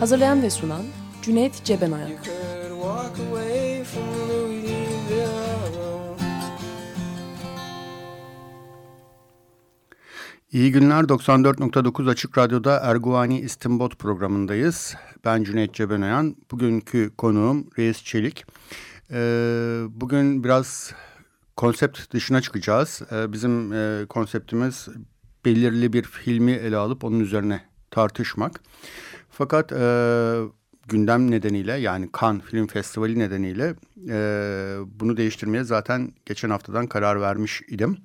Hazırlayan ve sunan Cüneyt Cebenayak. İyi günler 94.9 Açık Radyo'da Erguvani İstimbot programındayız. Ben Cüneyt Cebenayan. Bugünkü konuğum Reis Çelik. Ee, bugün biraz konsept dışına çıkacağız. Ee, bizim e, konseptimiz belirli bir filmi ele alıp onun üzerine tartışmak. Fakat e, gündem nedeniyle yani Cannes Film Festivali nedeniyle e, bunu değiştirmeye zaten geçen haftadan karar vermiş idim.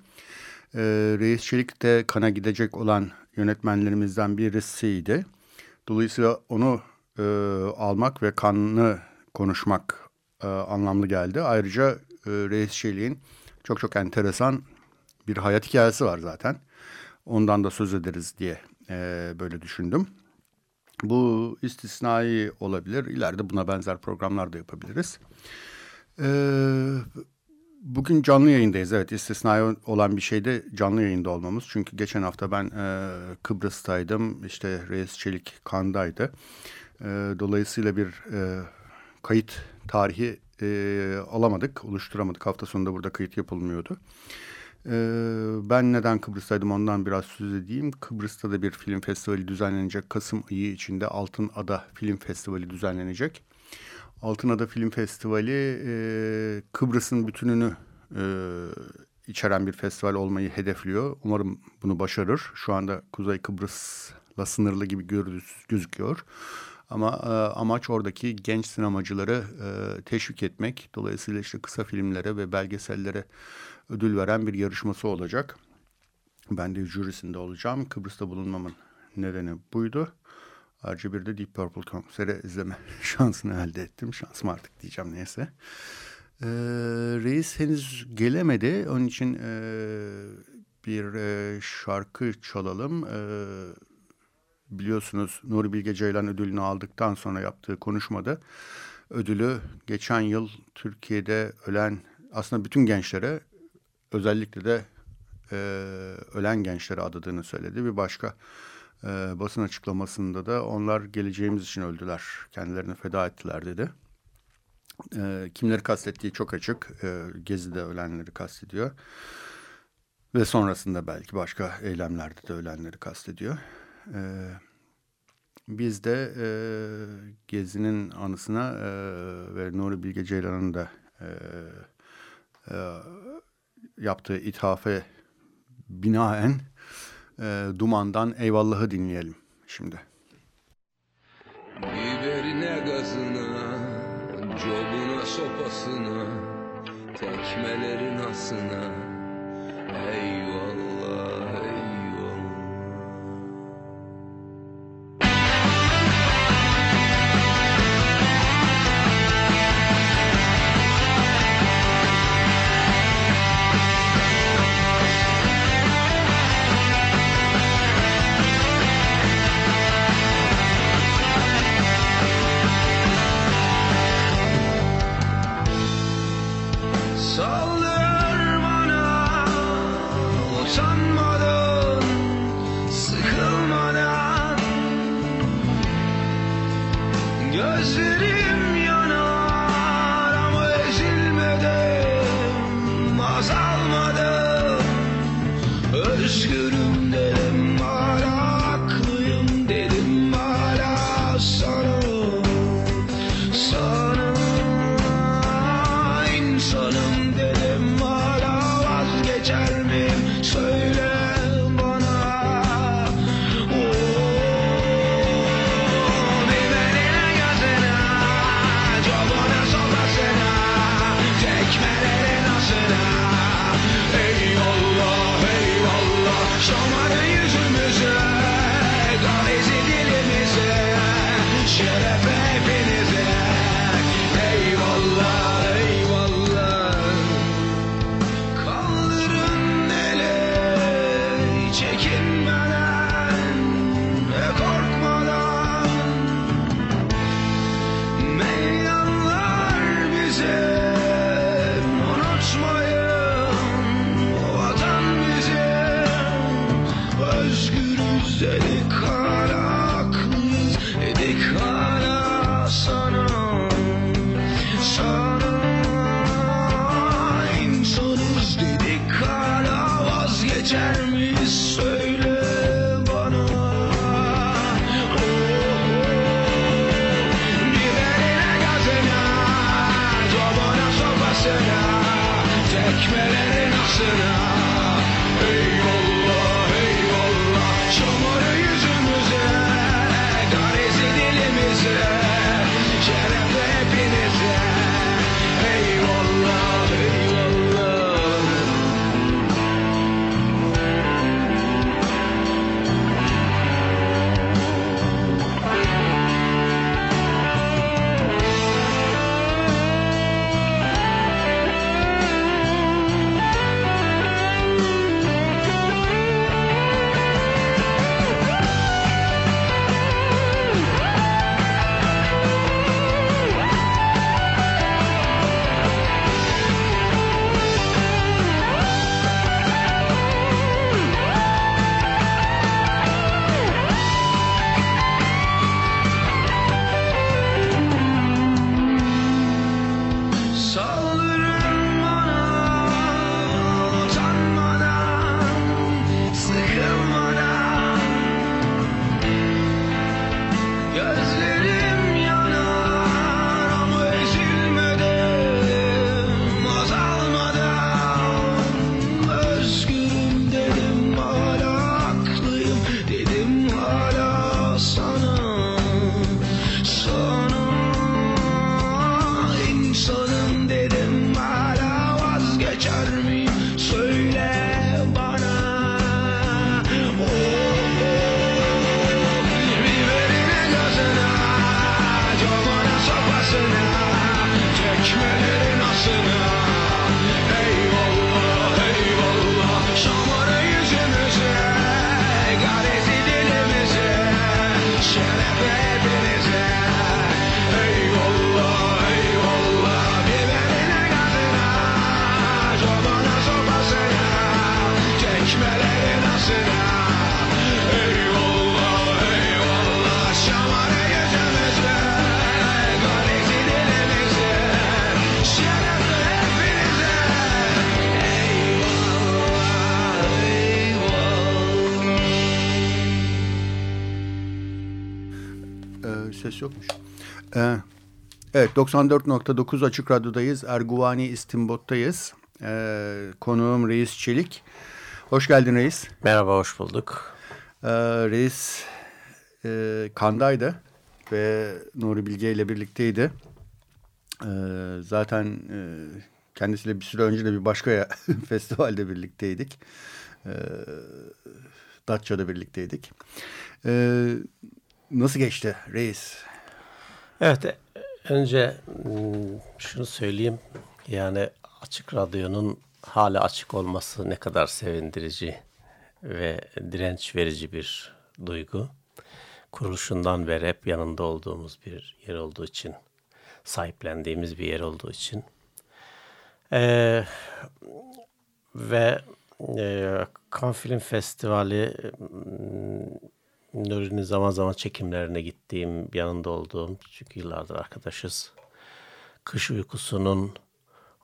E, Reis Çelik de Cannes'a gidecek olan yönetmenlerimizden birisiydi. Dolayısıyla onu e, almak ve Cannes'ı konuşmak e, anlamlı geldi. Ayrıca e, Reis Çelik'in çok çok enteresan bir hayat hikayesi var zaten. Ondan da söz ederiz diye e, böyle düşündüm. Bu istisnai olabilir. İleride buna benzer programlar da yapabiliriz. Ee, bugün canlı yayındayız. Evet istisnai olan bir şey de canlı yayında olmamız. Çünkü geçen hafta ben e, Kıbrıs'taydım. İşte Reis Çelik Kan'daydı. E, dolayısıyla bir e, kayıt tarihi e, alamadık, oluşturamadık. Hafta sonunda burada kayıt yapılmıyordu. Ben neden Kıbrıs'taydım ondan biraz söz edeyim. Kıbrıs'ta da bir film festivali düzenlenecek. Kasım ayı içinde Altın Ada Film Festivali düzenlenecek. Altın Ada Film Festivali e, Kıbrıs'ın bütününü e, içeren bir festival olmayı hedefliyor. Umarım bunu başarır. Şu anda Kuzey Kıbrıs'la sınırlı gibi gözüküyor. Ama e, amaç oradaki genç sinemacıları e, teşvik etmek. Dolayısıyla işte kısa filmlere ve belgesellere ödül veren bir yarışması olacak. Ben de jürisinde olacağım. Kıbrıs'ta bulunmamın nedeni buydu. Ayrıca bir de Deep Purple konseri izleme şansını elde ettim. Şansım artık diyeceğim neyse. Ee, reis henüz gelemedi. Onun için e, bir e, şarkı çalalım. E, biliyorsunuz Nuri Bilge Ceylan ödülünü aldıktan sonra yaptığı konuşmada ödülü geçen yıl Türkiye'de ölen aslında bütün gençlere özellikle de e, ölen gençlere adadığını söyledi. Bir başka e, basın açıklamasında da onlar geleceğimiz için öldüler, kendilerini feda ettiler dedi. E, kimleri kastettiği çok açık. E, Gezi'de ölenleri kastediyor. Ve sonrasında belki başka eylemlerde de ölenleri kastediyor. E, biz de e, Gezi'nin anısına e, ve Nuri Bilge Ceylan'ın da e, e, yaptığı ithafe binaen e, Duman'dan Eyvallah'ı dinleyelim şimdi. Biberine gazına, cobuna sopasına, tekmelerin asına, Aesthetic. Evet 94.9 Açık Radyo'dayız. Erguvani İstimbot'tayız. Ee, konuğum Reis Çelik. Hoş geldin Reis. Merhaba hoş bulduk. Ee, Reis e, Kanday'dı ve Nuri Bilge ile birlikteydi. Ee, zaten e, kendisiyle bir süre önce de bir başka festivalde birlikteydik. Ee, Datça'da birlikteydik. Ee, nasıl geçti Reis? Evet Önce hmm, şunu söyleyeyim. Yani Açık Radyo'nun hala açık olması ne kadar sevindirici ve direnç verici bir duygu. Kuruluşundan beri hep yanında olduğumuz bir yer olduğu için, sahiplendiğimiz bir yer olduğu için. Ee, ve e, Cannes Film Festivali hmm, Nuri'nin zaman zaman çekimlerine gittiğim, yanında olduğum, çünkü yıllardır arkadaşız. Kış uykusunun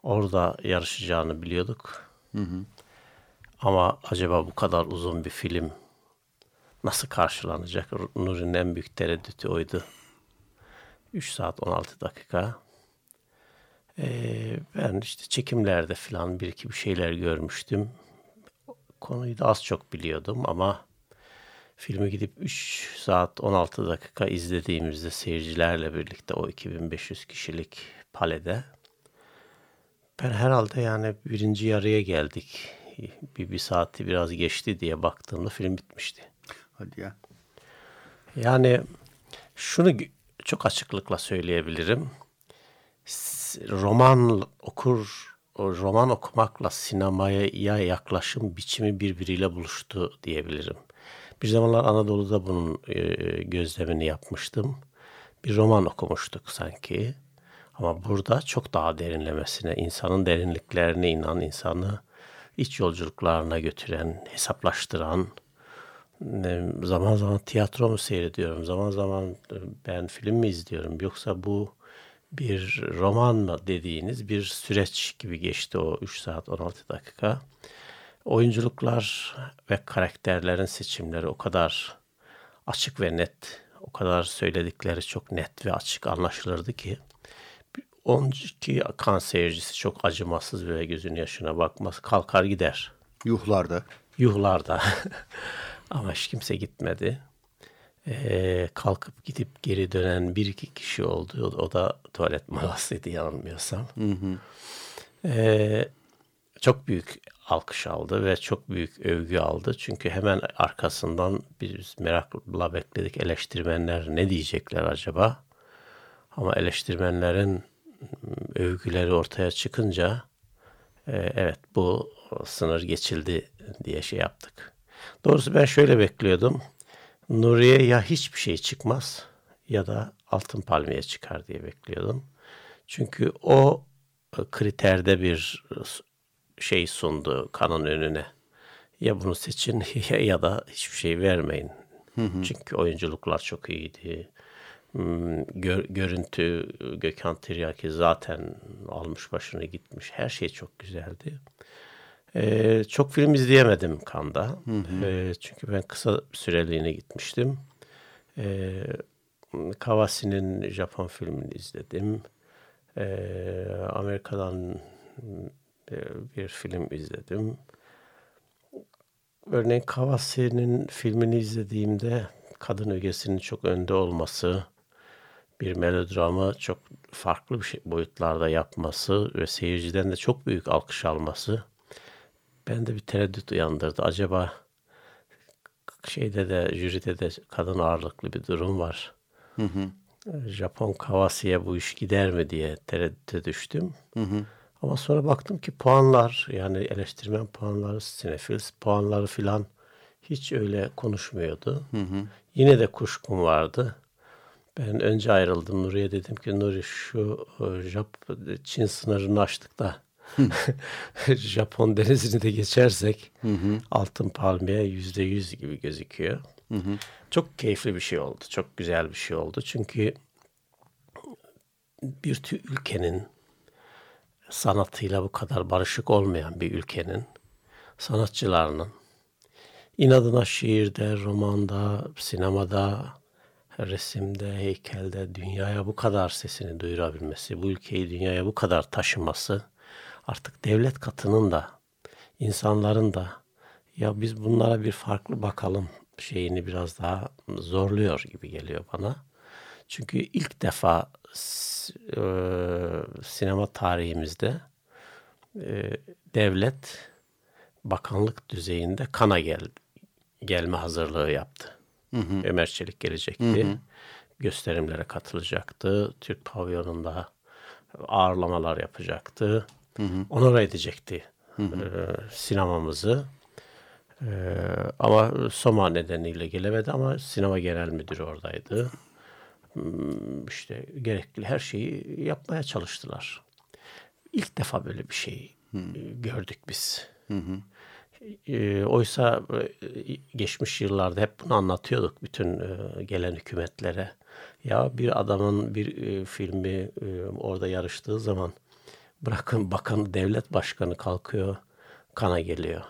orada yarışacağını biliyorduk. Hı hı. Ama acaba bu kadar uzun bir film nasıl karşılanacak? Nuri'nin en büyük tereddütü oydu. 3 saat 16 dakika. Ee, ben işte çekimlerde falan bir iki bir şeyler görmüştüm. Konuyu da az çok biliyordum ama Filmi gidip 3 saat 16 dakika izlediğimizde seyircilerle birlikte o 2500 kişilik palede ben herhalde yani birinci yarıya geldik. Bir, bir saati biraz geçti diye baktığımda film bitmişti. Hadi ya. Yani şunu çok açıklıkla söyleyebilirim. Roman okur roman okumakla sinemaya yaklaşım biçimi birbiriyle buluştu diyebilirim. Bir zamanlar Anadolu'da bunun e, gözlemini yapmıştım. Bir roman okumuştuk sanki. Ama burada çok daha derinlemesine, insanın derinliklerine inan, insanı iç yolculuklarına götüren, hesaplaştıran, zaman zaman tiyatro mu seyrediyorum, zaman zaman ben film mi izliyorum yoksa bu bir roman mı dediğiniz bir süreç gibi geçti o 3 saat 16 dakika. Oyunculuklar ve karakterlerin seçimleri o kadar açık ve net, o kadar söyledikleri çok net ve açık anlaşılırdı ki 12 kan seyircisi çok acımasız ve gözün yaşına bakmaz. Kalkar gider. Yuhlarda. Yuhlarda. Ama hiç kimse gitmedi. Ee, kalkıp gidip geri dönen bir iki kişi oldu. O da tuvalet molasıydı yanılmıyorsam. Hı hı. Ee, çok büyük alkış aldı ve çok büyük övgü aldı. Çünkü hemen arkasından biz merakla bekledik eleştirmenler ne diyecekler acaba? Ama eleştirmenlerin övgüleri ortaya çıkınca e, evet bu sınır geçildi diye şey yaptık. Doğrusu ben şöyle bekliyordum. Nuriye ya hiçbir şey çıkmaz ya da altın palmiye çıkar diye bekliyordum. Çünkü o kriterde bir şey sundu kanın önüne. Ya bunu seçin ya da hiçbir şey vermeyin. Hı hı. Çünkü oyunculuklar çok iyiydi. Hmm, gör, görüntü Gökhan Tiryaki zaten almış başını gitmiş. Her şey çok güzeldi. Ee, çok film izleyemedim Kanda. Hı hı. Ee, çünkü ben kısa süreliğine gitmiştim. Ee, Kawasi'nin Japon filmini izledim. Ee, Amerika'dan bir film izledim. Örneğin Kawasi'nin filmini izlediğimde kadın ögesinin çok önde olması, bir melodramı çok farklı bir şey, boyutlarda yapması ve seyirciden de çok büyük alkış alması bende bir tereddüt uyandırdı. Acaba şeyde de jüride de kadın ağırlıklı bir durum var. Hı hı. Japon Kawasi'ye bu iş gider mi diye tereddüte düştüm. Hı hı. Ama sonra baktım ki puanlar yani eleştirmen puanları, Cinefils puanları filan hiç öyle konuşmuyordu. Hı hı. Yine de kuşkum vardı. Ben önce ayrıldım Nuri'ye dedim ki Nuri şu e, Jap Çin sınırını açtık da Japon denizini de geçersek hı hı. altın palmiye yüzde yüz gibi gözüküyor. Hı hı. Çok keyifli bir şey oldu. Çok güzel bir şey oldu. Çünkü bir ülkenin sanatıyla bu kadar barışık olmayan bir ülkenin sanatçılarının inadına şiirde, romanda, sinemada, resimde, heykelde dünyaya bu kadar sesini duyurabilmesi, bu ülkeyi dünyaya bu kadar taşıması artık devlet katının da insanların da ya biz bunlara bir farklı bakalım şeyini biraz daha zorluyor gibi geliyor bana. Çünkü ilk defa e, sinema tarihimizde e, devlet bakanlık düzeyinde kana gel, gelme hazırlığı yaptı. Hı hı. Ömer Çelik gelecekti. Hı hı. Gösterimlere katılacaktı. Türk pavyonunda ağırlamalar yapacaktı. Hı hı. Onur edecekti hı hı. E, sinemamızı. E, ama Soma nedeniyle gelemedi ama sinema genel müdürü oradaydı. Hmm, işte gerekli her şeyi yapmaya çalıştılar. İlk defa böyle bir şey hı. gördük biz. Hı hı. E, oysa e, geçmiş yıllarda hep bunu anlatıyorduk bütün e, gelen hükümetlere. Ya bir adamın bir e, filmi e, orada yarıştığı zaman bırakın bakan devlet başkanı kalkıyor kana geliyor.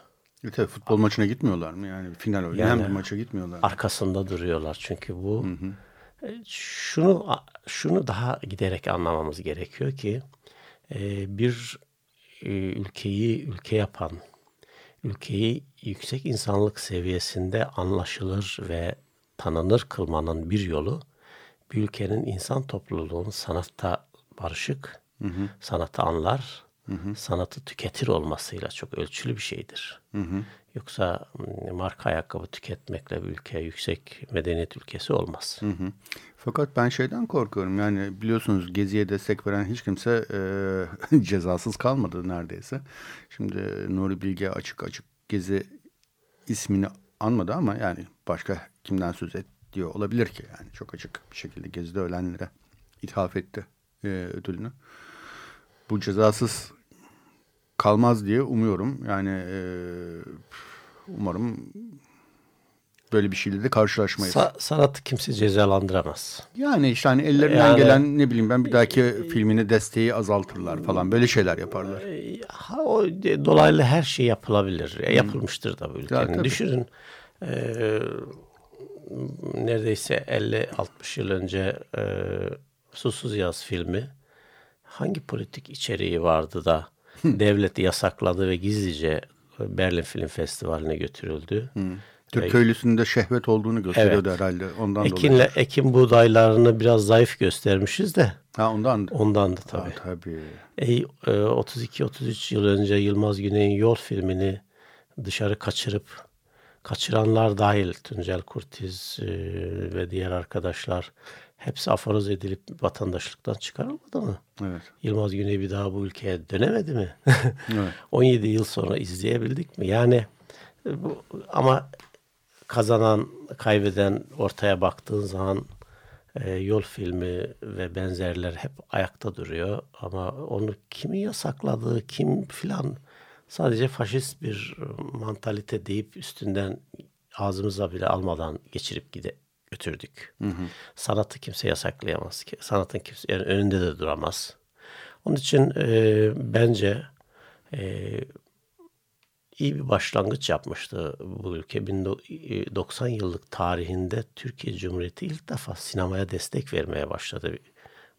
E tabii futbol maçına gitmiyorlar mı? Yani final oynayan yani, bir maça gitmiyorlar. Mı? Arkasında duruyorlar çünkü bu. Hı hı. Şunu şunu daha giderek anlamamız gerekiyor ki e, bir e, ülkeyi ülke yapan ülkeyi yüksek insanlık seviyesinde anlaşılır ve tanınır kılmanın bir yolu bir ülkenin insan topluluğunun sanatta barışık, hı hı. sanatı anlar, hı hı. sanatı tüketir olmasıyla çok ölçülü bir şeydir. Hı hı. Yoksa marka ayakkabı tüketmekle bir ülke yüksek medeniyet ülkesi olmaz. Hı hı. Fakat ben şeyden korkuyorum yani biliyorsunuz Gezi'ye destek veren hiç kimse e, cezasız kalmadı neredeyse. Şimdi Nuri Bilge açık açık Gezi ismini anmadı ama yani başka kimden söz et diyor olabilir ki yani çok açık bir şekilde Gezi'de ölenlere ithaf etti e, ödülünü. Bu cezasız kalmaz diye umuyorum. Yani e, umarım böyle bir şeyle de karşılaşmayız. Sa sanatı kimse cezalandıramaz. Yani işte hani ellerinden yani, gelen ne bileyim ben bir dahaki e, filmini desteği azaltırlar falan böyle şeyler yaparlar. E, ha, o dolaylı her şey yapılabilir. E, yapılmıştır da bu ülkenin. Ya, Düşünün e, neredeyse 50-60 yıl önce e, Susuz Yaz filmi hangi politik içeriği vardı da devlet yasakladı ve gizlice Berlin Film Festivali'ne götürüldü. Hı. Türk köylüsünde şehvet olduğunu gösteriyordu evet. herhalde. Ondan Ekinle, dolayı. Ekin buğdaylarını biraz zayıf göstermişiz de. Ha ondan. Ondan da tabii. Ha, tabii. E, 32-33 yıl önce Yılmaz Güney'in Yol filmini dışarı kaçırıp kaçıranlar dahil Tuncel Kurtiz e, ve diğer arkadaşlar hepsi aforoz edilip vatandaşlıktan çıkarılmadı mı? Evet. Yılmaz Güney bir daha bu ülkeye dönemedi mi? evet. 17 yıl sonra izleyebildik mi? Yani e, bu, ama kazanan, kaybeden ortaya baktığın zaman e, yol filmi ve benzerler hep ayakta duruyor. Ama onu kimin yasakladığı, kim filan sadece faşist bir mantalite deyip üstünden ağzımıza bile almadan geçirip gide götürdük. Hı hı. Sanatı kimse yasaklayamaz ki. Sanatın kimse yani önünde de duramaz. Onun için e, bence e, iyi bir başlangıç yapmıştı bu ülke. 90 yıllık tarihinde Türkiye Cumhuriyeti ilk defa sinemaya destek vermeye başladı.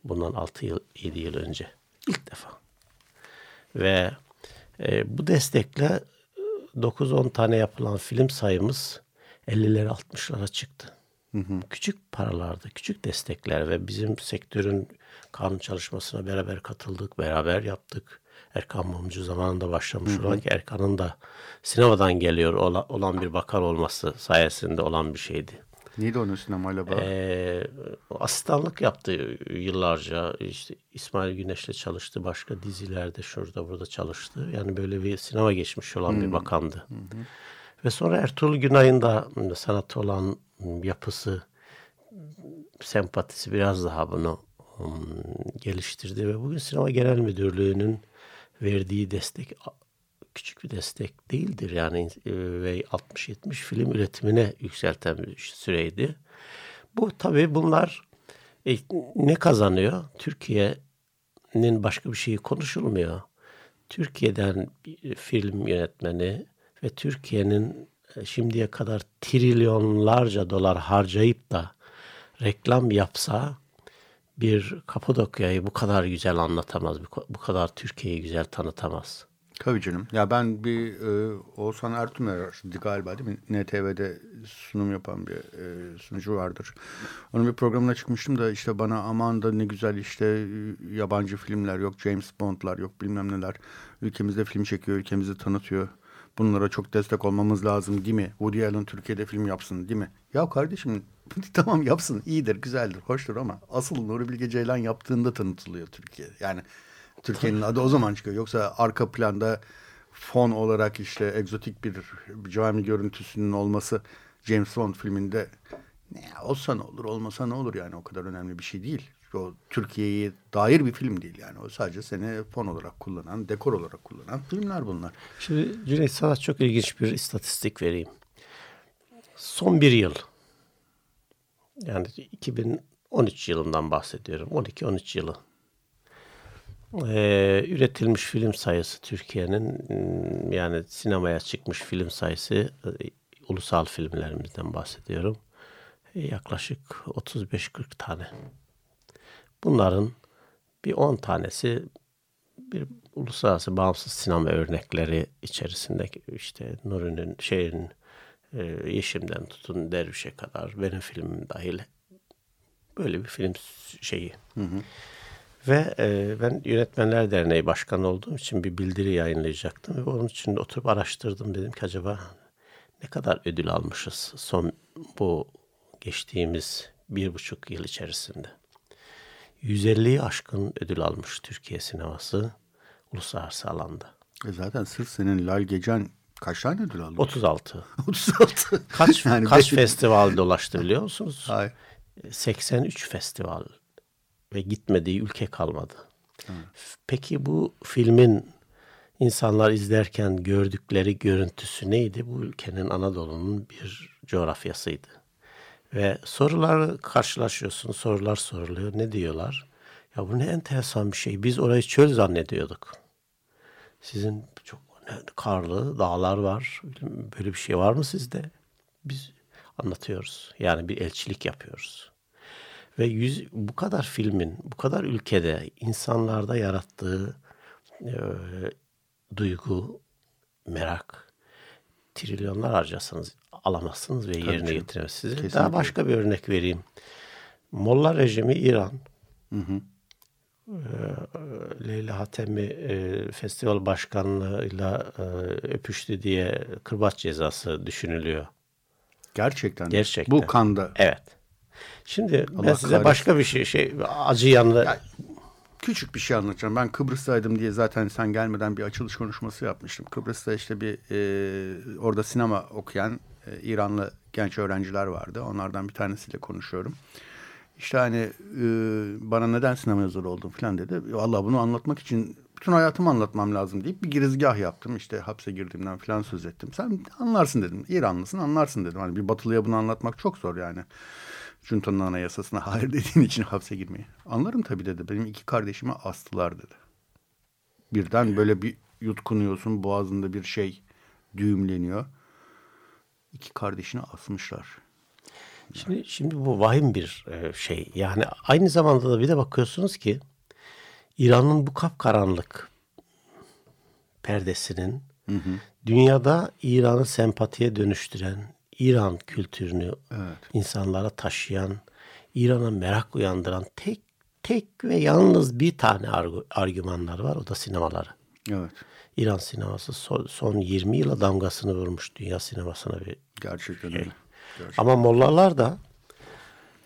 Bundan 6 yıl, 7 yıl önce. İlk defa. Ve e, bu destekle 9-10 tane yapılan film sayımız 50'lere 60'lara çıktı. Hı hı. Küçük paralarda, küçük destekler ve bizim sektörün kanun çalışmasına beraber katıldık, beraber yaptık. Erkan Mumcu zamanında başlamış hı hı. olan ki Erkan'ın da sinemadan geliyor olan bir bakan olması sayesinde olan bir şeydi. Neydi onun sinemayla bağlı? Ee, asistanlık yaptı yıllarca. İşte İsmail Güneş'le çalıştı. Başka dizilerde şurada burada çalıştı. Yani böyle bir sinema geçmiş olan hmm. bir bakandı. Hmm. Ve sonra Ertuğrul Günay'ın da sanatı olan yapısı, sempatisi biraz daha bunu um, geliştirdi. Ve bugün Sinema Genel Müdürlüğü'nün verdiği destek küçük bir destek değildir. Yani e, ve 60-70 film üretimine yükselten bir süreydi. Bu tabii bunlar e, ne kazanıyor? Türkiye'nin başka bir şeyi konuşulmuyor. Türkiye'den film yönetmeni ve Türkiye'nin şimdiye kadar trilyonlarca dolar harcayıp da reklam yapsa bir Kapadokya'yı bu kadar güzel anlatamaz, bu kadar Türkiye'yi güzel tanıtamaz. Tabii canım. Ya ben bir e, Oğuzhan Ertuğrul galiba değil mi? NTV'de sunum yapan bir e, sunucu vardır. Onun bir programına çıkmıştım da işte bana aman da ne güzel işte e, yabancı filmler yok, James Bond'lar yok bilmem neler. Ülkemizde film çekiyor, ülkemizi tanıtıyor. Bunlara çok destek olmamız lazım değil mi? Woody Allen Türkiye'de film yapsın değil mi? Ya kardeşim tamam yapsın iyidir, güzeldir, hoştur ama asıl Nuri Bilge Ceylan yaptığında tanıtılıyor Türkiye. Yani Türkiye'nin adı o zaman çıkıyor. Yoksa arka planda fon olarak işte egzotik bir cami görüntüsünün olması James Bond filminde ne olsa ne olur olmasa ne olur yani o kadar önemli bir şey değil. O Türkiye'ye dair bir film değil yani. O sadece seni fon olarak kullanan, dekor olarak kullanan filmler bunlar. Şimdi Cüneyt sana çok ilginç bir istatistik vereyim. Son bir yıl yani 2013 yılından bahsediyorum. 12-13 yılı ee, üretilmiş film sayısı Türkiye'nin hmm, yani sinemaya çıkmış film sayısı e, ulusal filmlerimizden bahsediyorum. Yaklaşık 35-40 tane. Bunların bir 10 tanesi bir uluslararası bağımsız sinema örnekleri içerisinde işte Nuri'nin şeyin e, Yeşim'den tutun Derviş'e kadar benim filmim dahil böyle bir film şeyi. Hı hı. Ve e, ben Yönetmenler Derneği Başkanı olduğum için bir bildiri yayınlayacaktım. Ve onun için oturup araştırdım. Dedim ki acaba ne kadar ödül almışız son bu geçtiğimiz bir buçuk yıl içerisinde. 150'yi aşkın ödül almış Türkiye sineması uluslararası alanda. E zaten sırf senin Lal Gecen kaç tane ödül aldı? 36. 36. Kaç yani kaç festival dolaştı biliyor musunuz? Hayır. 83 festival ve gitmediği ülke kalmadı. Hı. Peki bu filmin insanlar izlerken gördükleri görüntüsü neydi? Bu ülkenin Anadolu'nun bir coğrafyasıydı. Ve sorular karşılaşıyorsun, sorular soruluyor. Ne diyorlar? Ya bu ne enteresan bir şey. Biz orayı çöl zannediyorduk. Sizin çok karlı dağlar var. Böyle bir şey var mı sizde? Biz anlatıyoruz. Yani bir elçilik yapıyoruz. Ve yüz, bu kadar filmin, bu kadar ülkede insanlarda yarattığı e, duygu, merak, trilyonlar harcasanız alamazsınız ve yerine Tabii getiremezsiniz. Size daha başka bir örnek vereyim. Molla rejimi İran. Hı hı. Ee, Leyla Hatemi e, festival başkanlığıyla e, öpüştü diye kırbaç cezası düşünülüyor. Gerçekten. Gerçekten. Bu kanda. Evet. Şimdi Allah ben size kahretsin. başka bir şey, şey acı yanlı. Ya, küçük bir şey anlatacağım. Ben Kıbrıs'taydım diye zaten sen gelmeden bir açılış konuşması yapmıştım. Kıbrıs'ta işte bir e, orada sinema okuyan e, İranlı genç öğrenciler vardı. Onlardan bir tanesiyle konuşuyorum. İşte hani e, bana neden sinema yazarı oldun falan dedi. Vallahi bunu anlatmak için bütün hayatımı anlatmam lazım deyip bir girizgah yaptım. İşte hapse girdiğimden falan söz ettim. Sen anlarsın dedim. İranlısın anlarsın dedim. Hani bir batılıya bunu anlatmak çok zor yani. Juntanın anayasasına hayır dediğin için hapse girmeyi. Anlarım tabii dedi. Benim iki kardeşimi astılar dedi. Birden böyle bir yutkunuyorsun boğazında bir şey düğümleniyor. İki kardeşini asmışlar. Şimdi, şimdi bu vahim bir e, şey. Yani aynı zamanda da bir de bakıyorsunuz ki İran'ın bu kapkaranlık perdesinin hı hı. dünyada İran'ı sempatiye dönüştüren, İran kültürünü evet. insanlara taşıyan, İran'a merak uyandıran tek tek ve yalnız bir tane argümanlar var. O da sinemaları. Evet. İran sineması son, son 20 yıla damgasını vurmuş dünya sinemasına bir Gerçekten şey. öyle. Gerçekten. Ama mollalar da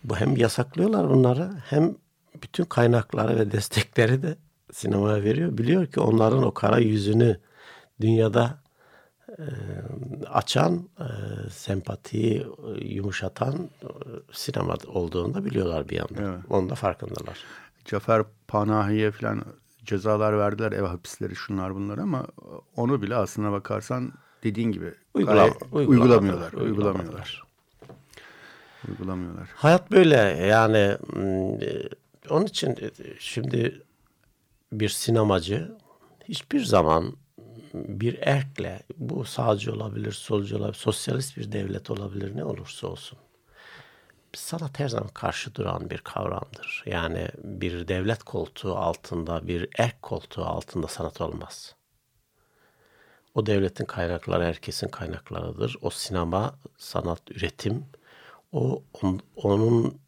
bu hem yasaklıyorlar bunları hem bütün kaynakları ve destekleri de sinemaya veriyor. Biliyor ki onların o kara yüzünü dünyada açan, sempatiyi yumuşatan sinema olduğunu da biliyorlar bir yandan. Evet. Onun da farkındalar. Cafer Panahi'ye falan cezalar verdiler ev hapisleri şunlar bunlar ama onu bile aslına bakarsan dediğin gibi Uygula, uygulamıyorlar. Uygulamıyorlar. uygulamıyorlar. Uygulamıyorlar. Hayat böyle yani onun için şimdi bir sinemacı hiçbir zaman bir erkle bu sağcı olabilir, solcu olabilir, sosyalist bir devlet olabilir ne olursa olsun. Sanat her zaman karşı duran bir kavramdır. Yani bir devlet koltuğu altında, bir erk koltuğu altında sanat olmaz. O devletin kaynakları herkesin kaynaklarıdır. O sinema, sanat, üretim, o on, onun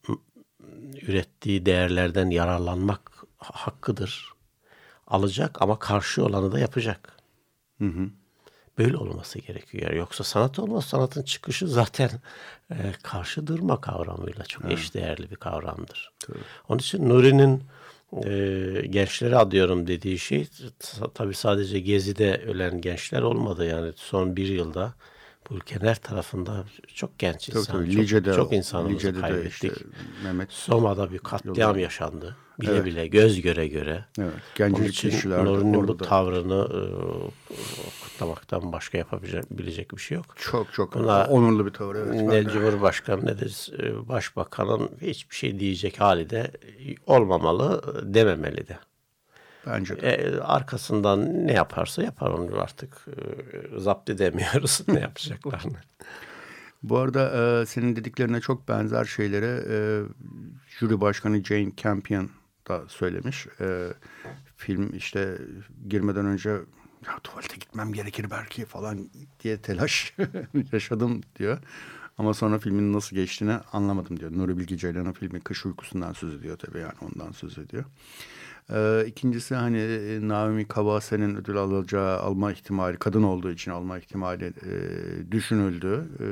ürettiği değerlerden yararlanmak hakkıdır. Alacak ama karşı olanı da yapacak. Hı hı. Böyle olması gerekiyor. Yoksa sanat olmaz. Sanatın çıkışı zaten e, karşı durma kavramıyla çok evet. eşdeğerli bir kavramdır. Tabii. Onun için Nuri'nin e, gençlere adıyorum dediği şey tabii sadece Gezi'de ölen gençler olmadı. Yani son bir yılda bu ülkenin her tarafında çok genç insan, tabii. Lice'de, çok, çok insanımızı Lice'de kaybettik. Işte Mehmet Soma'da bir katliam yolda. yaşandı. Bile evet. bile, göz göre göre. Evet, gencecik kişiler Nuri'nin bu tavrını e, kutlamaktan başka yapabilecek bir şey yok. Çok çok Buna onurlu bir tavır. Evet, ne Cumhurbaşkanı ne de e, Başbakanın hiçbir şey diyecek hali de olmamalı, dememeli de. Bence de. E, arkasından ne yaparsa yapar onu artık e, zapt edemiyoruz ne yapacaklarını. Bu arada e, senin dediklerine çok benzer şeylere e, jüri başkanı Jane Campion da söylemiş. E, film işte girmeden önce ya tuvalete gitmem gerekir belki falan diye telaş yaşadım diyor. Ama sonra filmin nasıl geçtiğini anlamadım diyor. Nuri Bilge Ceylan'ın filmi Kış Uykusu'ndan söz ediyor tabii yani ondan söz ediyor. Ee, ikincisi hani e, Naomi Kawase'nin ödül alacağı alma ihtimali kadın olduğu için alma ihtimali e, düşünüldü. E,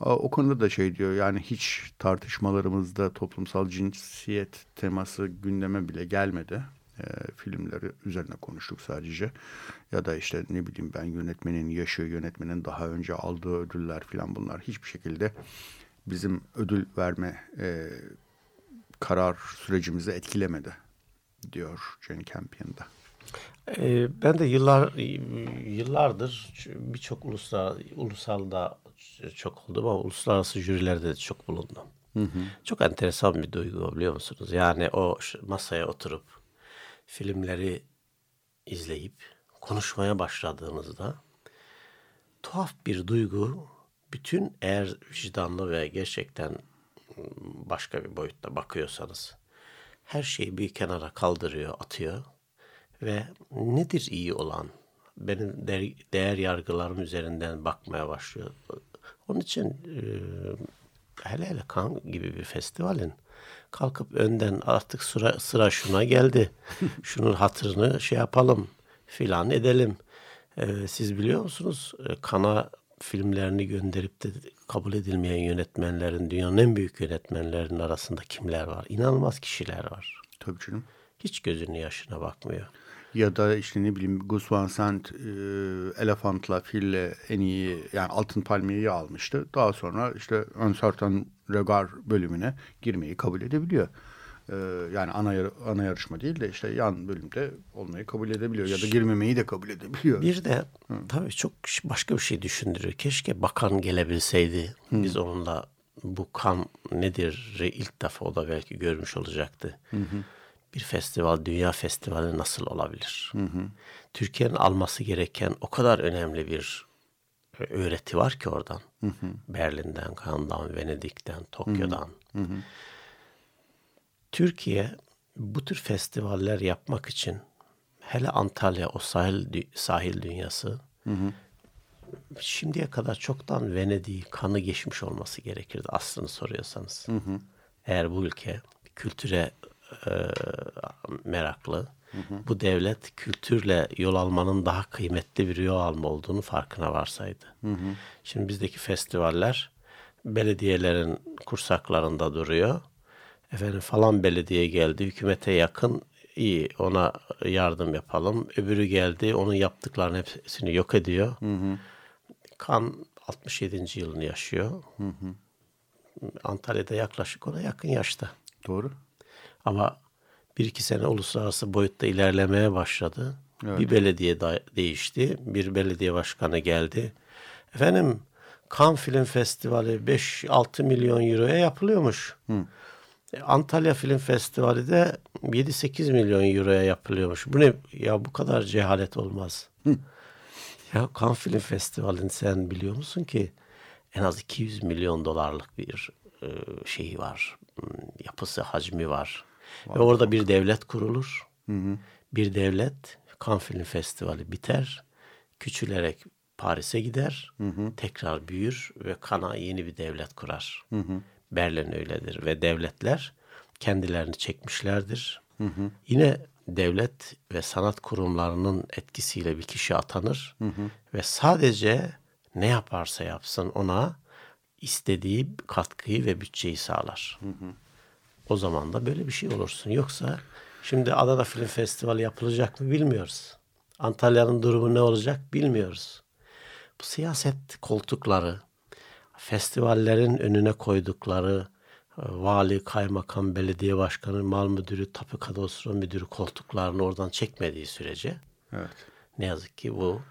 o konuda da şey diyor yani hiç tartışmalarımızda toplumsal cinsiyet teması gündeme bile gelmedi. E, filmleri üzerine konuştuk sadece. Ya da işte ne bileyim ben yönetmenin yaşı, yönetmenin daha önce aldığı ödüller falan bunlar hiçbir şekilde bizim ödül verme e, karar sürecimizi etkilemedi diyor Jane Campion'da. Ee, ben de yıllar yıllardır birçok ulusal ulusalda çok oldu ama uluslararası jürilerde de çok bulundum. Hı hı. Çok enteresan bir duygu biliyor musunuz? Yani o masaya oturup filmleri izleyip konuşmaya başladığınızda tuhaf bir duygu bütün eğer vicdanlı ve gerçekten başka bir boyutta bakıyorsanız her şeyi bir kenara kaldırıyor, atıyor ve nedir iyi olan? Benim değer yargılarım üzerinden bakmaya başlıyor. Onun için e, hele hele kan gibi bir festivalin kalkıp önden artık sıra, sıra şuna geldi. Şunun hatırını şey yapalım filan edelim. Ee, siz biliyor musunuz e, kana filmlerini gönderip de kabul edilmeyen yönetmenlerin, dünyanın en büyük yönetmenlerinin arasında kimler var? İnanılmaz kişiler var. Tabii canım. Hiç gözünün yaşına bakmıyor. Ya da işte ne bileyim Gus Van Sant e, Elefant'la Fil'le en iyi yani Altın Palmiye'yi almıştı. Daha sonra işte Uncertain Regard bölümüne girmeyi kabul edebiliyor. E, yani ana, ana yarışma değil de işte yan bölümde olmayı kabul edebiliyor. Ya da girmemeyi de kabul edebiliyor. Bir de Hı. tabii çok başka bir şey düşündürüyor. Keşke bakan gelebilseydi. Hı. Biz onunla bu kan nedir ilk defa o da belki görmüş olacaktı. Hı hı bir festival, dünya festivali nasıl olabilir? Hı hı. Türkiye'nin alması gereken o kadar önemli bir öğreti var ki oradan. Hı hı. Berlin'den, Cannes'dan, Venedik'ten, Tokyo'dan. Hı hı. Türkiye bu tür festivaller yapmak için hele Antalya o sahil sahil dünyası hı hı. şimdiye kadar çoktan Venedik'i kanı geçmiş olması gerekirdi aslını soruyorsanız. Hı hı. Eğer bu ülke kültüre e, meraklı. Hı hı. Bu devlet kültürle yol almanın daha kıymetli bir yol alma olduğunu farkına varsaydı. Hı hı. Şimdi bizdeki festivaller belediyelerin kursaklarında duruyor. Efendim falan belediye geldi, hükümete yakın iyi ona yardım yapalım. Öbürü geldi, onun yaptıklarının hepsini yok ediyor. Hı hı. Kan 67. yılını yaşıyor. Hı hı. Antalya'da yaklaşık ona yakın yaşta. Doğru. Ama bir iki sene uluslararası boyutta ilerlemeye başladı. Evet. Bir belediye değişti. Bir belediye başkanı geldi. Efendim Cannes Film Festivali 5-6 milyon euroya yapılıyormuş. Hı. Antalya Film Festivali de 7-8 milyon euroya yapılıyormuş. Bu ne? Ya bu kadar cehalet olmaz. Hı. Ya Cannes Film Festivali'nin sen biliyor musun ki en az 200 milyon dolarlık bir e, şeyi var. Yapısı, hacmi var. Ve orada bir devlet kurulur. Hı hı. Bir devlet Cannes Film Festivali biter. Küçülerek Paris'e gider. Hı hı. Tekrar büyür ve Kana yeni bir devlet kurar. Hı hı. Berlin öyledir ve devletler kendilerini çekmişlerdir. Hı hı. Yine devlet ve sanat kurumlarının etkisiyle bir kişi atanır hı hı. ve sadece ne yaparsa yapsın ona istediği katkıyı ve bütçeyi sağlar. Hı hı. O zaman da böyle bir şey olursun. Yoksa şimdi Adana Film Festivali yapılacak mı bilmiyoruz. Antalya'nın durumu ne olacak bilmiyoruz. Bu siyaset koltukları, festivallerin önüne koydukları e, vali, kaymakam, belediye başkanı, mal müdürü, tapu kadastro müdürü koltuklarını oradan çekmediği sürece evet. ne yazık ki bu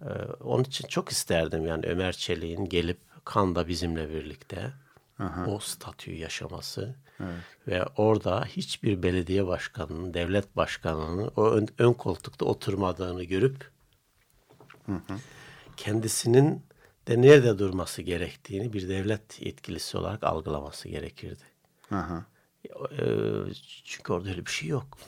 e, onun için çok isterdim yani Ömer Çelik'in gelip Kanda bizimle birlikte Aha. o statüyü yaşaması evet. ve orada hiçbir belediye başkanının, devlet başkanının o ön, ön koltukta oturmadığını görüp hı hı. kendisinin de nerede durması gerektiğini bir devlet yetkilisi olarak algılaması gerekirdi. Aha. E, çünkü orada öyle bir şey yok.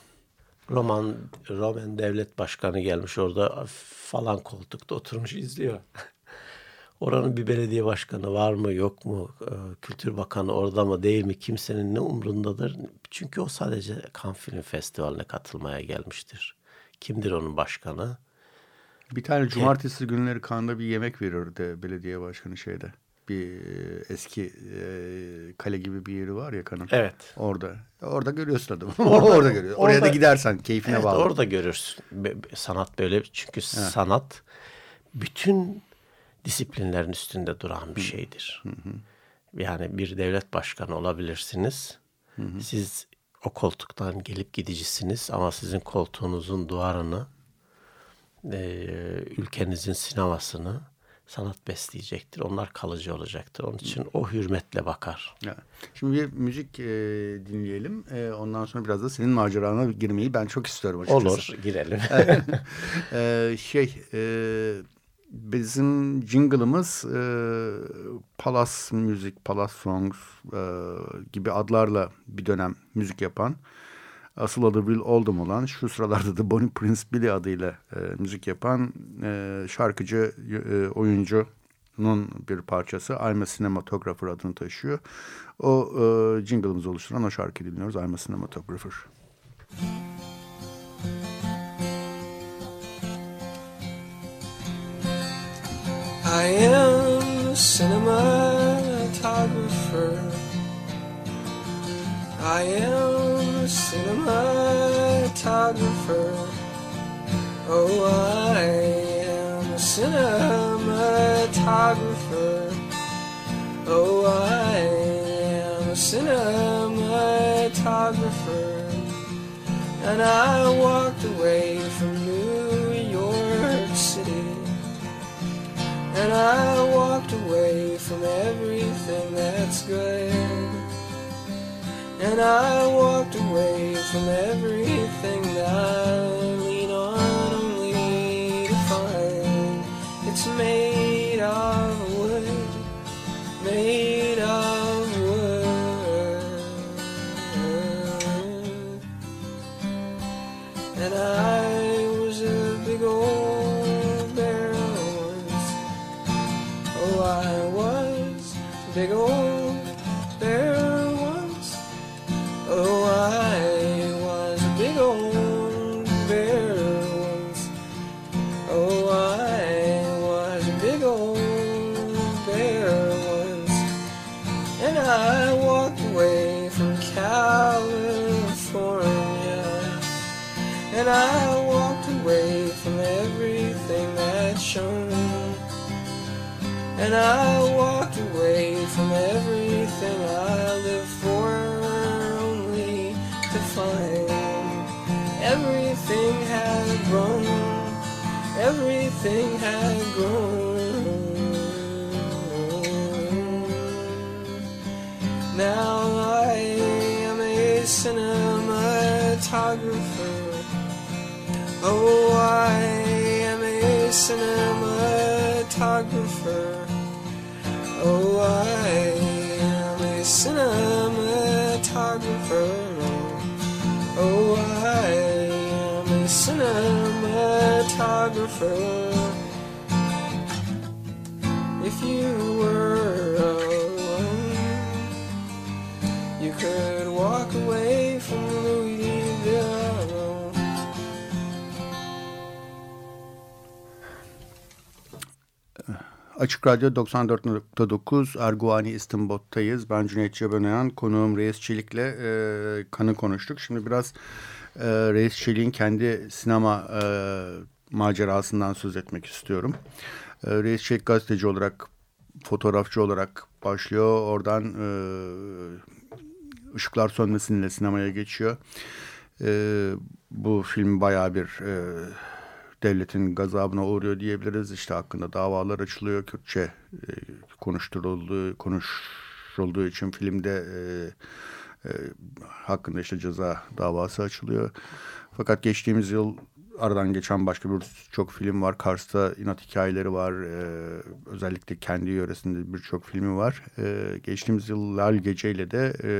Roman Roman devlet başkanı gelmiş orada falan koltukta oturmuş izliyor. Oranın bir belediye başkanı var mı yok mu? Ee, Kültür Bakanı orada mı değil mi? Kimsenin ne umrundadır? Çünkü o sadece Cannes Film Festivali'ne katılmaya gelmiştir. Kimdir onun başkanı? Bir tane cumartesi günleri Kan'da bir yemek verirdi belediye başkanı şeyde. Bir e, eski e, kale gibi bir yeri var ya Kan'ın. Evet. Orada. Orada görüyorsun adamı. Orada, orada görüyorsun. Oraya da gidersen keyfine evet, bağlı. Orada görürsün. Sanat böyle çünkü evet. sanat bütün disiplinlerin üstünde duran bir şeydir. Hı hı. Yani bir devlet başkanı olabilirsiniz. Hı hı. Siz o koltuktan gelip gidicisiniz ama sizin koltuğunuzun duvarını, e, ülkenizin sinemasını sanat besleyecektir. Onlar kalıcı olacaktır. Onun için o hürmetle bakar. Evet. Şimdi bir müzik e, dinleyelim. E, ondan sonra biraz da senin macerana girmeyi ben çok istiyorum açıkçası. Olur, girelim. e, şey, e, bizim jingle'ımız e, Palas Müzik, Palas Songs e, gibi adlarla bir dönem müzik yapan, asıl adı Will Oldham olan, şu sıralarda da Bonnie Prince Billy adıyla e, müzik yapan e, şarkıcı, e, oyuncunun bir parçası. I'm a Cinematographer adını taşıyor. O e, jingle'ımızı oluşturan o şarkıyı dinliyoruz. I'm a Cinematographer. I am a cinematographer. I am cinematographer. Oh, I am a cinematographer. Oh, I am a cinematographer. And I walked away from New York City. And I walked away from everything that's good. And I walked away from everything that everything had grown. Now I am a cinematographer. Oh, I am a cinematographer. Cinematographer. If you were alone, you could walk away from Louisville. Açık Radyo 94.9 Erguvani İstanbul'tayız. Ben Cüneyt Ceböneyan, konuğum Reis Çelik'le e, kanı konuştuk. Şimdi biraz e, Reis Çelik'in kendi sinema e, macerasından söz etmek istiyorum. E, Reis Çelik gazeteci olarak, fotoğrafçı olarak başlıyor. Oradan e, ışıklar sönmesinle sinemaya geçiyor. E, bu film bayağı bir... E, devletin gazabına uğruyor diyebiliriz. İşte hakkında davalar açılıyor. Kürtçe e, konuşturulduğu, konuşulduğu için filmde e, e, hakkında işte ceza davası açılıyor. Fakat geçtiğimiz yıl aradan geçen başka bir çok film var. Kars'ta inat hikayeleri var. Ee, özellikle kendi yöresinde birçok filmi var. Ee, geçtiğimiz yıl Lal Gece ile de e,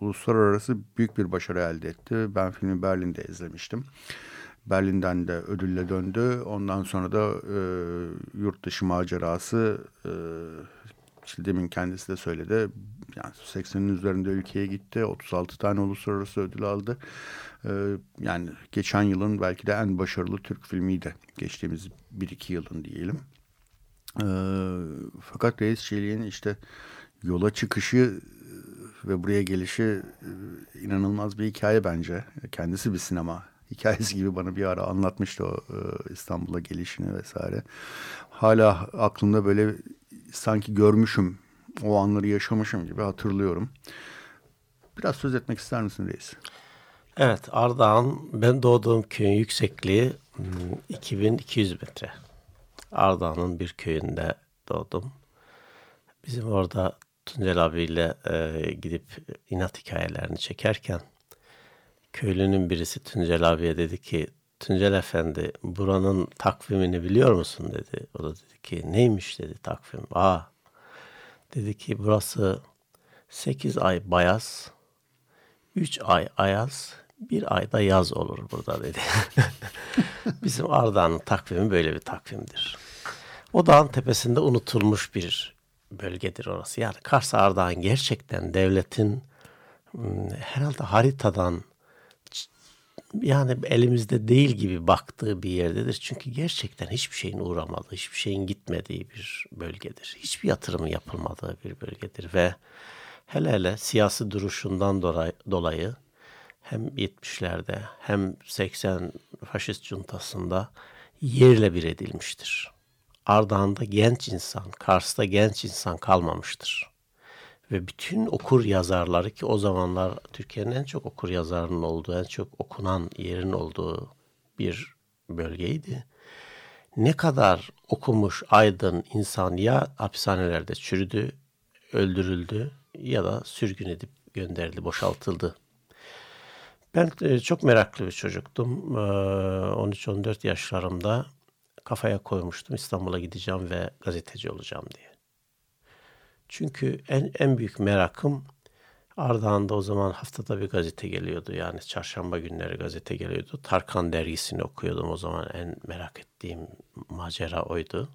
uluslararası büyük bir başarı elde etti. Ben filmi Berlin'de izlemiştim. Berlin'den de ödülle döndü. Ondan sonra da e, yurt dışı macerası e, demin kendisi de söyledi. Yani 80'in üzerinde ülkeye gitti. 36 tane uluslararası ödül aldı. E, yani geçen yılın belki de en başarılı Türk filmiydi. Geçtiğimiz 1-2 yılın diyelim. E, fakat Reis Çelik'in işte yola çıkışı ve buraya gelişi e, inanılmaz bir hikaye bence. Kendisi bir sinema hikayesi gibi bana bir ara anlatmıştı o e, İstanbul'a gelişini vesaire. Hala aklımda böyle sanki görmüşüm, o anları yaşamışım gibi hatırlıyorum. Biraz söz etmek ister misin reis? Evet, Ardahan, ben doğduğum köyün yüksekliği 2200 hmm, metre. Ardahan'ın bir köyünde doğdum. Bizim orada Tuncel abiyle e, gidip inat hikayelerini çekerken köylünün birisi Tuncel abiye dedi ki Tuncel Efendi buranın takvimini biliyor musun dedi. O da dedi ki neymiş dedi takvim. Aa dedi ki burası 8 ay bayaz, 3 ay ayaz, bir ayda yaz olur burada dedi. Bizim Ardahan'ın takvimi böyle bir takvimdir. O dağın tepesinde unutulmuş bir bölgedir orası. Yani Kars Ardahan gerçekten devletin hmm, herhalde haritadan yani elimizde değil gibi baktığı bir yerdedir. Çünkü gerçekten hiçbir şeyin uğramadığı, hiçbir şeyin gitmediği bir bölgedir. Hiçbir yatırımın yapılmadığı bir bölgedir ve hele hele siyasi duruşundan dolayı hem 70'lerde hem 80 faşist cuntasında yerle bir edilmiştir. Ardahan'da genç insan, Kars'ta genç insan kalmamıştır. Ve bütün okur yazarları ki o zamanlar Türkiye'nin en çok okur yazarının olduğu, en çok okunan yerin olduğu bir bölgeydi. Ne kadar okumuş aydın insan ya hapishanelerde çürüdü, öldürüldü ya da sürgün edip gönderildi, boşaltıldı. Ben e, çok meraklı bir çocuktum. 13-14 yaşlarımda kafaya koymuştum İstanbul'a gideceğim ve gazeteci olacağım diye. Çünkü en, en büyük merakım Ardahan'da o zaman haftada bir gazete geliyordu. Yani çarşamba günleri gazete geliyordu. Tarkan dergisini okuyordum o zaman. En merak ettiğim macera oydu.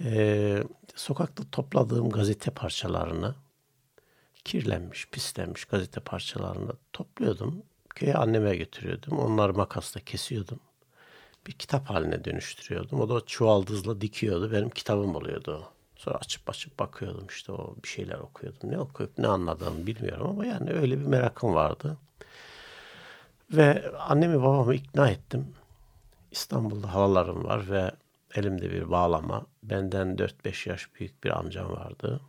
Ee, sokakta topladığım gazete parçalarını kirlenmiş, pislenmiş gazete parçalarını topluyordum. Köye anneme götürüyordum. Onları makasla kesiyordum. Bir kitap haline dönüştürüyordum. O da çuvaldızla dikiyordu. Benim kitabım oluyordu o. Sonra açıp açıp bakıyordum işte o bir şeyler okuyordum. Ne okuyup ne anladığımı bilmiyorum ama yani öyle bir merakım vardı. Ve annemi babamı ikna ettim. İstanbul'da halalarım var ve elimde bir bağlama. Benden 4-5 yaş büyük bir amcam vardı.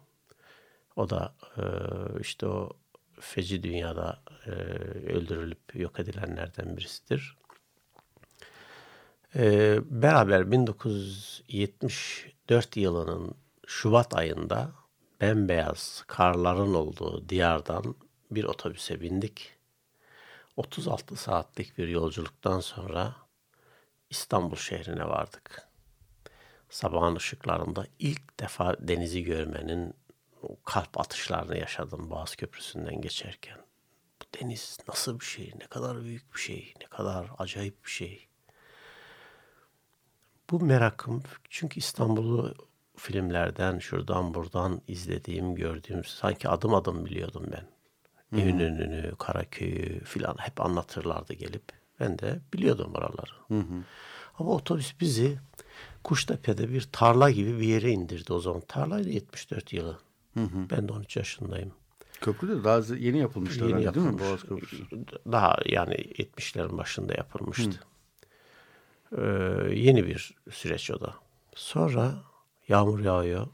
O da e, işte o feci dünyada e, öldürülüp yok edilenlerden birisidir. E, beraber 1974 yılının Şubat ayında bembeyaz karların olduğu diyardan bir otobüse bindik. 36 saatlik bir yolculuktan sonra İstanbul şehrine vardık. Sabahın ışıklarında ilk defa denizi görmenin kalp atışlarını yaşadım Boğaz Köprüsü'nden geçerken. Bu deniz nasıl bir şey, ne kadar büyük bir şey, ne kadar acayip bir şey. Bu merakım çünkü İstanbul'u filmlerden şuradan buradan izlediğim, gördüğüm sanki adım adım biliyordum ben. Hmm. Eminönü'nü, Karaköy'ü filan hep anlatırlardı gelip. Ben de biliyordum oraları. Hı Ama otobüs bizi Kuştepe'de bir tarla gibi bir yere indirdi o zaman. Tarlaydı 74 yılı. Hı hı. Ben de 13 yaşındayım. Köprü de daha yeni yapılmıştı yeni herhalde yapılmış. değil mi Boğaz Köprüsü? Daha yani 70'lerin başında yapılmıştı. Hı. Ee, yeni bir süreç o da. Sonra Yağmur yağıyor.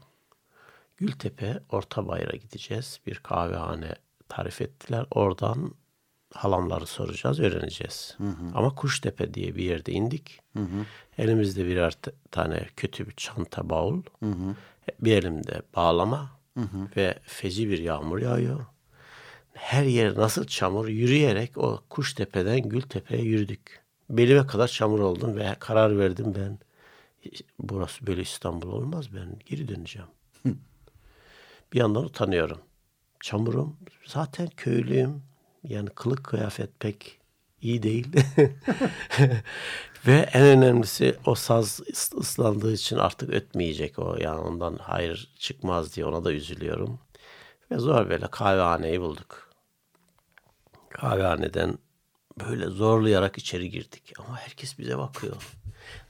Gültepe Orta Bayır'a gideceğiz. Bir kahvehane tarif ettiler. Oradan halamları soracağız, öğreneceğiz. Hı hı. Ama Kuştepe diye bir yerde indik. Hı hı. Elimizde birer tane kötü bir çanta bavul. Hı hı. Bir elimde bağlama hı hı. ve feci bir yağmur yağıyor. Her yer nasıl çamur yürüyerek o Kuştepe'den Gültepe'ye yürüdük. Belime kadar çamur oldum ve karar verdim ben burası böyle İstanbul olmaz ben geri döneceğim. bir yandan utanıyorum. Çamurum zaten köylüyüm. Yani kılık kıyafet pek iyi değil. Ve en önemlisi o saz ıslandığı için artık ötmeyecek o. Yani ondan hayır çıkmaz diye ona da üzülüyorum. Ve zor böyle kahvehaneyi bulduk. Kahvehaneden böyle zorlayarak içeri girdik. Ama herkes bize bakıyor.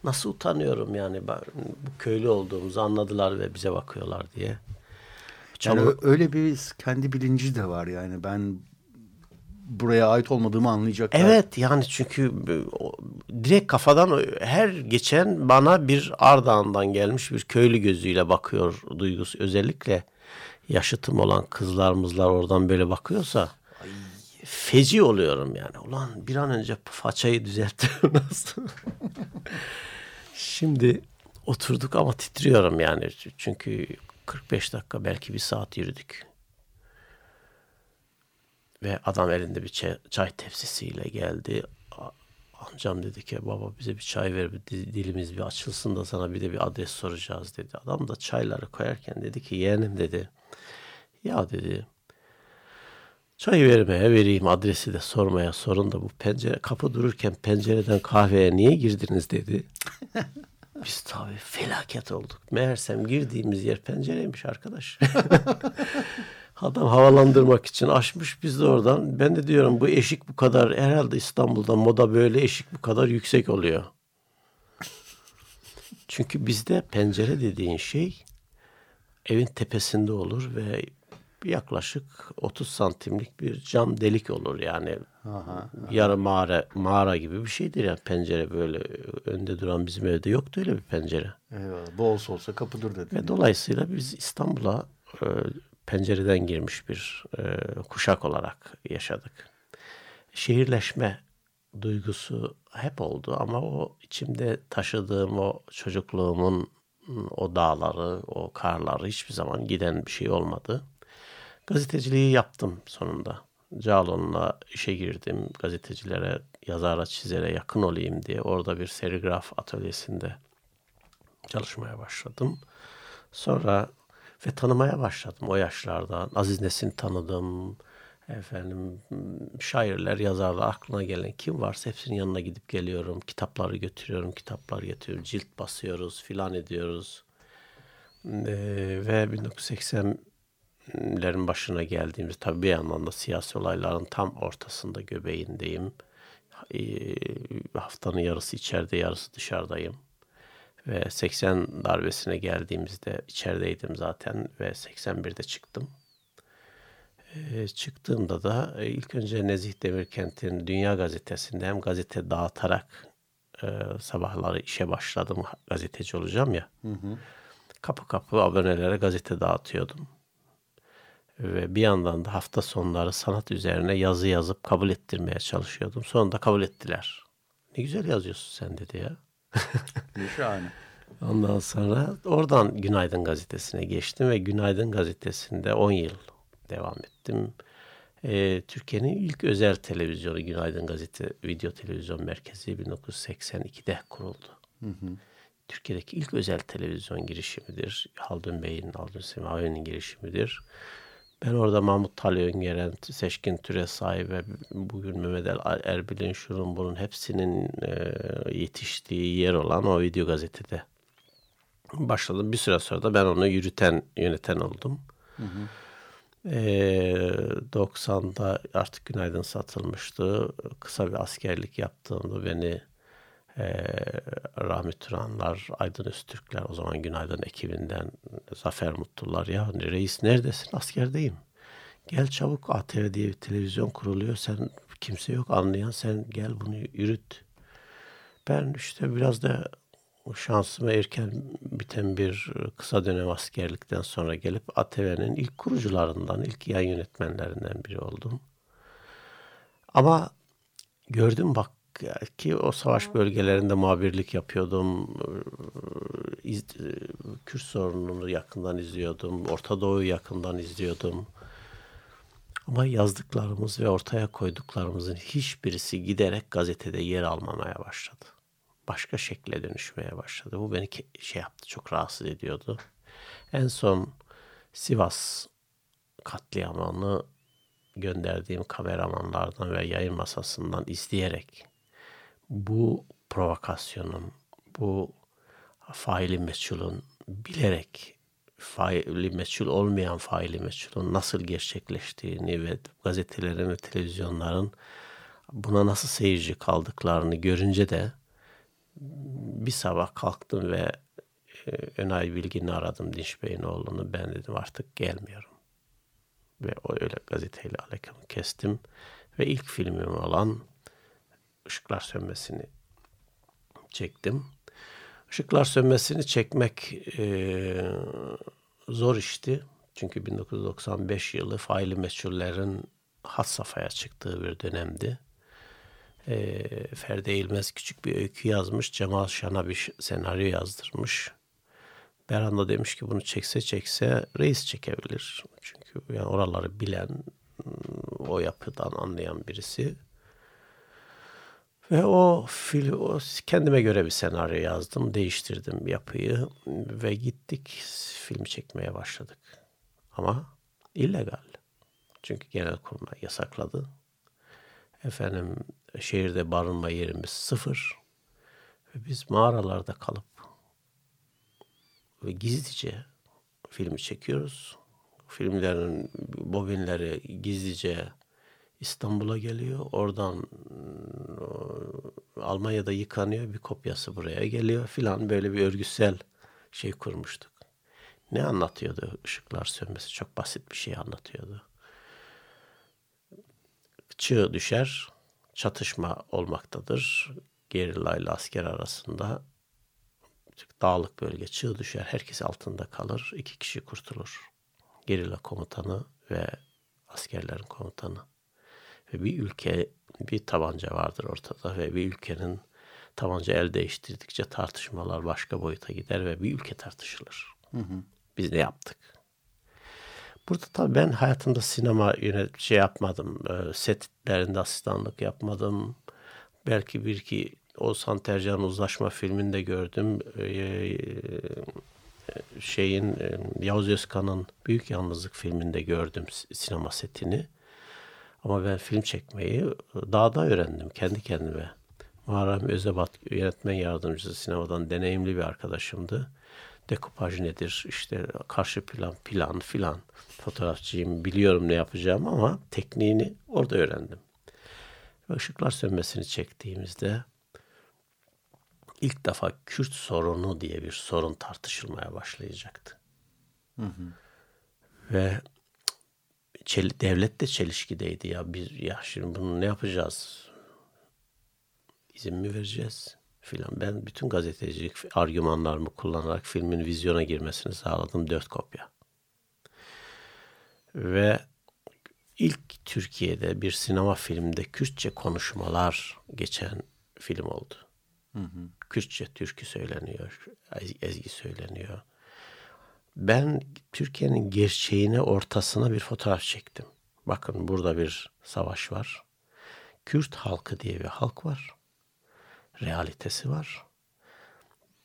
Nasıl utanıyorum yani ben, bu köylü olduğumuzu anladılar ve bize bakıyorlar diye. Yani öyle bir kendi bilinci de var yani ben buraya ait olmadığımı anlayacaklar. Evet yani çünkü direkt kafadan her geçen bana bir Ardahan'dan gelmiş bir köylü gözüyle bakıyor duygusu. Özellikle yaşıtım olan kızlarımızlar oradan böyle bakıyorsa Ay. feci oluyorum yani. Ulan bir an önce façayı düzeltiyorum nasıl? Şimdi oturduk ama titriyorum yani. Çünkü 45 dakika belki bir saat yürüdük. Ve adam elinde bir çay, çay tepsisiyle geldi. Amcam dedi ki baba bize bir çay ver dilimiz bir açılsın da sana bir de bir adres soracağız dedi. Adam da çayları koyarken dedi ki yeğenim dedi. Ya dedi çay vermeye vereyim adresi de sormaya sorun da bu pencere kapı dururken pencereden kahveye niye girdiniz dedi. Biz tabii felaket olduk. Meğersem girdiğimiz yer pencereymiş arkadaş. Adam havalandırmak için açmış biz de oradan. Ben de diyorum bu eşik bu kadar herhalde İstanbul'da moda böyle eşik bu kadar yüksek oluyor. Çünkü bizde pencere dediğin şey evin tepesinde olur ve yaklaşık 30 santimlik bir cam delik olur yani. Aha, aha. Yarı mağara, mağara gibi bir şeydir yani pencere böyle önde duran bizim evde yoktu öyle bir pencere. Eyvallah. Bu olsa olsa kapıdır dedi. Ve dolayısıyla biz İstanbul'a e, pencereden girmiş bir e, kuşak olarak yaşadık. Şehirleşme duygusu hep oldu ama o içimde taşıdığım o çocukluğumun o dağları, o karları hiçbir zaman giden bir şey olmadı. Gazeteciliği yaptım sonunda. Cağaloğlu'na işe girdim. Gazetecilere, yazara, çizere yakın olayım diye orada bir serigraf atölyesinde çalışmaya başladım. Sonra ve tanımaya başladım o yaşlarda. Aziz Nesin tanıdım. Efendim şairler, yazarlar aklına gelen kim varsa hepsinin yanına gidip geliyorum. Kitapları götürüyorum, kitaplar getiriyorum. Cilt basıyoruz, filan ediyoruz. Ee, ve 1980'lerin başına geldiğimiz tabii bir yandan da siyasi olayların tam ortasında göbeğindeyim. Ee, haftanın yarısı içeride, yarısı dışarıdayım. Ve 80 darbesine geldiğimizde içerideydim zaten ve 81'de çıktım. Ee, çıktığımda da e, ilk önce Nezih Demirkent'in Dünya Gazetesi'nde hem gazete dağıtarak e, sabahları işe başladım. Gazeteci olacağım ya. Hı hı. Kapı kapı abonelere gazete dağıtıyordum. Ve bir yandan da hafta sonları sanat üzerine yazı yazıp kabul ettirmeye çalışıyordum. Sonunda kabul ettiler. Ne güzel yazıyorsun sen dedi ya. Şahane. Ondan sonra oradan Günaydın Gazetesi'ne geçtim ve Günaydın Gazetesi'nde 10 yıl devam ettim. Ee, Türkiye'nin ilk özel televizyonu Günaydın Gazete Video Televizyon Merkezi 1982'de kuruldu. Hı hı. Türkiye'deki ilk özel televizyon girişimidir. Haldun Bey'in, Haldun Semavi'nin girişimidir. Ben orada Mahmut Tali Öngeren, Seçkin Türe sahibi, bugün Mehmet Erbil'in, şunun bunun hepsinin e, yetiştiği yer olan o video gazetede başladım. Bir süre sonra da ben onu yürüten, yöneten oldum. Hı hı. Ee, 90'da artık Günaydın satılmıştı. Kısa bir askerlik yaptığımda beni e, Rahmi Turanlar, Aydın Öztürkler o zaman Günaydın ekibinden Zafer Mutlular ya reis neredesin? Askerdeyim. Gel çabuk ATV diye bir televizyon kuruluyor. Sen kimse yok anlayan sen gel bunu yürüt. Ben işte biraz da şansıma erken biten bir kısa dönem askerlikten sonra gelip ATV'nin ilk kurucularından, ilk yayın yönetmenlerinden biri oldum. Ama gördüm bak ki o savaş bölgelerinde muhabirlik yapıyordum. İz, Kürt sorununu yakından izliyordum. Orta Doğu'yu yakından izliyordum. Ama yazdıklarımız ve ortaya koyduklarımızın hiçbirisi giderek gazetede yer almamaya başladı. Başka şekle dönüşmeye başladı. Bu beni şey yaptı, çok rahatsız ediyordu. En son Sivas katliamını gönderdiğim kameramanlardan ve yayın masasından izleyerek bu provokasyonun, bu faili meçhulun bilerek faili meçhul olmayan faili meçhulun nasıl gerçekleştiğini ve gazetelerin ve televizyonların buna nasıl seyirci kaldıklarını görünce de bir sabah kalktım ve e, Önay Bilgin'i aradım Dinç Bey'in oğlunu. Ben dedim artık gelmiyorum. Ve o öyle gazeteyle alakamı kestim. Ve ilk filmim olan Işıklar Sönmesi'ni çektim. Işıklar Sönmesi'ni çekmek e, zor işti. Çünkü 1995 yılı faili meçhullerin hat safhaya çıktığı bir dönemdi. E, Ferdi Eğilmez küçük bir öykü yazmış. Cemal Şan'a bir senaryo yazdırmış. Berhan da demiş ki bunu çekse çekse reis çekebilir. Çünkü yani oraları bilen, o yapıdan anlayan birisi. Ve o fil, o kendime göre bir senaryo yazdım, değiştirdim yapıyı ve gittik film çekmeye başladık. Ama illegal. Çünkü genel kurmay yasakladı. Efendim şehirde barınma yerimiz sıfır. Ve biz mağaralarda kalıp ve gizlice filmi çekiyoruz. Filmlerin bobinleri gizlice İstanbul'a geliyor. Oradan Almanya'da yıkanıyor. Bir kopyası buraya geliyor filan. Böyle bir örgüsel şey kurmuştuk. Ne anlatıyordu ışıklar sönmesi? Çok basit bir şey anlatıyordu. Çığ düşer, çatışma olmaktadır. Gerilla ile asker arasında dağlık bölge çığ düşer. Herkes altında kalır. İki kişi kurtulur. Gerilla komutanı ve askerlerin komutanı. Ve bir ülke bir tabanca vardır ortada ve bir ülkenin tabanca el değiştirdikçe tartışmalar başka boyuta gider ve bir ülke tartışılır. Hı hı. Biz ne yaptık? Burada tabii ben hayatımda sinema yönet şey yapmadım. E, setlerinde asistanlık yapmadım. Belki bir iki Oğuzhan Tercan Uzlaşma filminde gördüm. E, e, şeyin Yavuz Özkan'ın Büyük Yalnızlık filminde gördüm sinema setini. Ama ben film çekmeyi dağda öğrendim kendi kendime. Muharrem Özebat yönetmen yardımcısı sinemadan deneyimli bir arkadaşımdı. Dekupaj nedir, işte karşı plan, plan filan. Fotoğrafçıyım, biliyorum ne yapacağım ama tekniğini orada öğrendim. Ve ışıklar sönmesini çektiğimizde ilk defa Kürt sorunu diye bir sorun tartışılmaya başlayacaktı. Hı hı. Ve devlet de çelişkideydi ya biz ya şimdi bunu ne yapacağız? İzin mi vereceğiz? filan. Ben bütün gazetecilik argümanlarımı kullanarak filmin vizyona girmesini sağladım. Dört kopya. Ve ilk Türkiye'de bir sinema filminde Kürtçe konuşmalar geçen film oldu. Hı hı. Kürtçe türkü söyleniyor, ezgi söyleniyor ben Türkiye'nin gerçeğine ortasına bir fotoğraf çektim. Bakın burada bir savaş var. Kürt halkı diye bir halk var. Realitesi var.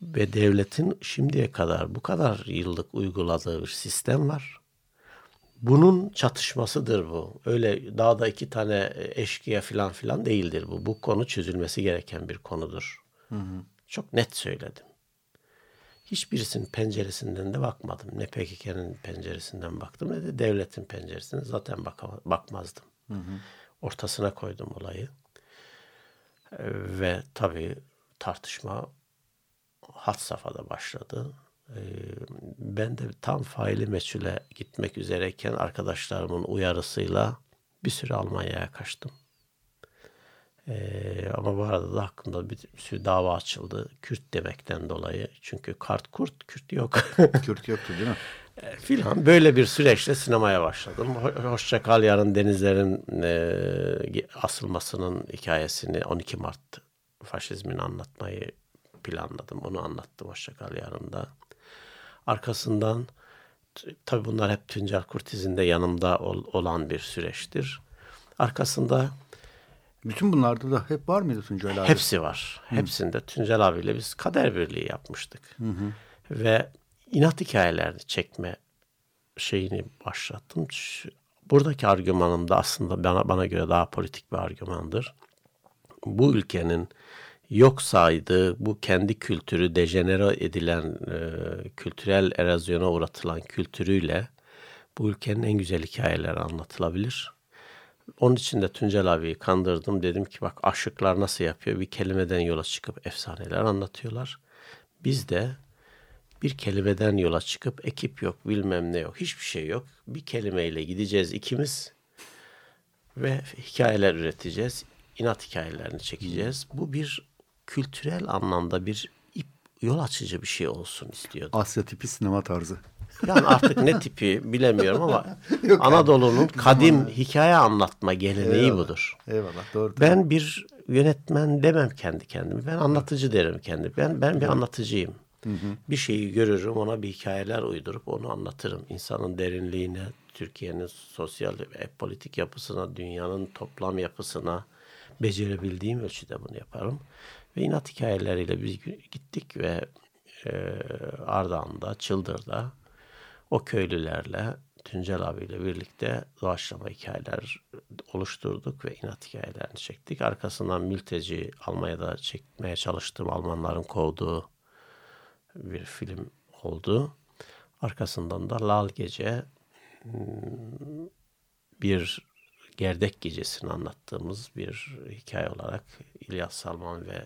Ve devletin şimdiye kadar bu kadar yıllık uyguladığı bir sistem var. Bunun çatışmasıdır bu. Öyle dağda iki tane eşkıya filan filan değildir bu. Bu konu çözülmesi gereken bir konudur. Hı hı. Çok net söyledim hiçbirisinin penceresinden de bakmadım. Ne PKK'nın penceresinden baktım ne de devletin penceresinden zaten bak bakmazdım. Hı hı. Ortasına koydum olayı. Ee, ve tabii tartışma hat safhada başladı. Ee, ben de tam faili meçhule gitmek üzereyken arkadaşlarımın uyarısıyla bir süre Almanya'ya kaçtım. Ee, ama bu arada da hakkında bir sürü dava açıldı. Kürt demekten dolayı. Çünkü kart kurt, Kürt yok. Kürt yoktu değil mi? E, filan böyle bir süreçte sinemaya başladım. Hoşça kal yarın denizlerin e, asılmasının hikayesini 12 Mart faşizmini anlatmayı planladım. Onu anlattım Hoşça kal yarında. Arkasından tabii bunlar hep Tüncel Kurtiz'in de yanımda ol, olan bir süreçtir. Arkasında bütün bunlarda da hep var mıydı Tuncel abi? Hepsi var. Hı. Hepsinde Tuncel abiyle biz kader birliği yapmıştık. Hı hı. Ve inat hikayelerini çekme şeyini başlattım. Buradaki argümanım da aslında bana, bana göre daha politik bir argümandır. Bu ülkenin yok saydığı bu kendi kültürü dejenere edilen e, kültürel erozyona uğratılan kültürüyle bu ülkenin en güzel hikayeleri anlatılabilir. Onun için de Tuncel abiyi kandırdım. Dedim ki bak aşıklar nasıl yapıyor? Bir kelimeden yola çıkıp efsaneler anlatıyorlar. Biz de bir kelimeden yola çıkıp ekip yok, bilmem ne yok, hiçbir şey yok. Bir kelimeyle gideceğiz ikimiz ve hikayeler üreteceğiz. İnat hikayelerini çekeceğiz. Bu bir kültürel anlamda bir ip, yol açıcı bir şey olsun istiyordu. Asya tipi sinema tarzı. Yani artık ne tipi bilemiyorum ama Anadolu'nun kadim hikaye anlatma geleneği Eyvallah. budur. Eyvallah doğru. Ben bir yönetmen demem kendi kendime. Ben anlatıcı derim kendi. Ben ben bir anlatıcıyım. Bir şeyi görürüm, ona bir hikayeler uydurup onu anlatırım. İnsanın derinliğine, Türkiye'nin sosyal ve politik yapısına, dünyanın toplam yapısına becerebildiğim ölçüde bunu yaparım. Ve inat hikayeleriyle biz gittik ve e, Ardahan'da, Çıldır'da o köylülerle Tuncel abiyle birlikte doğaçlama hikayeler oluşturduk ve inat hikayelerini çektik. Arkasından mülteci Almanya'da çekmeye çalıştığım Almanların kovduğu bir film oldu. Arkasından da Lal Gece bir gerdek gecesini anlattığımız bir hikaye olarak İlyas Salman ve